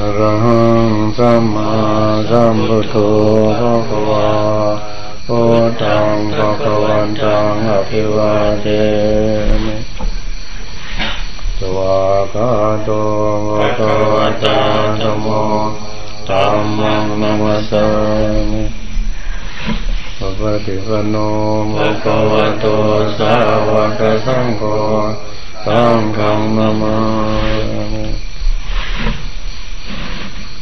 อระหังสัมมาสัมพุทโธภะคะวาโอตังภะคะวันตังอภิวาเทมิสวากาโตภะคะวะตาธัมโมตัมมังนัมัสสามิปะปฏิปโนภะคะวะโตสาวกสังโฆสังฆังนามา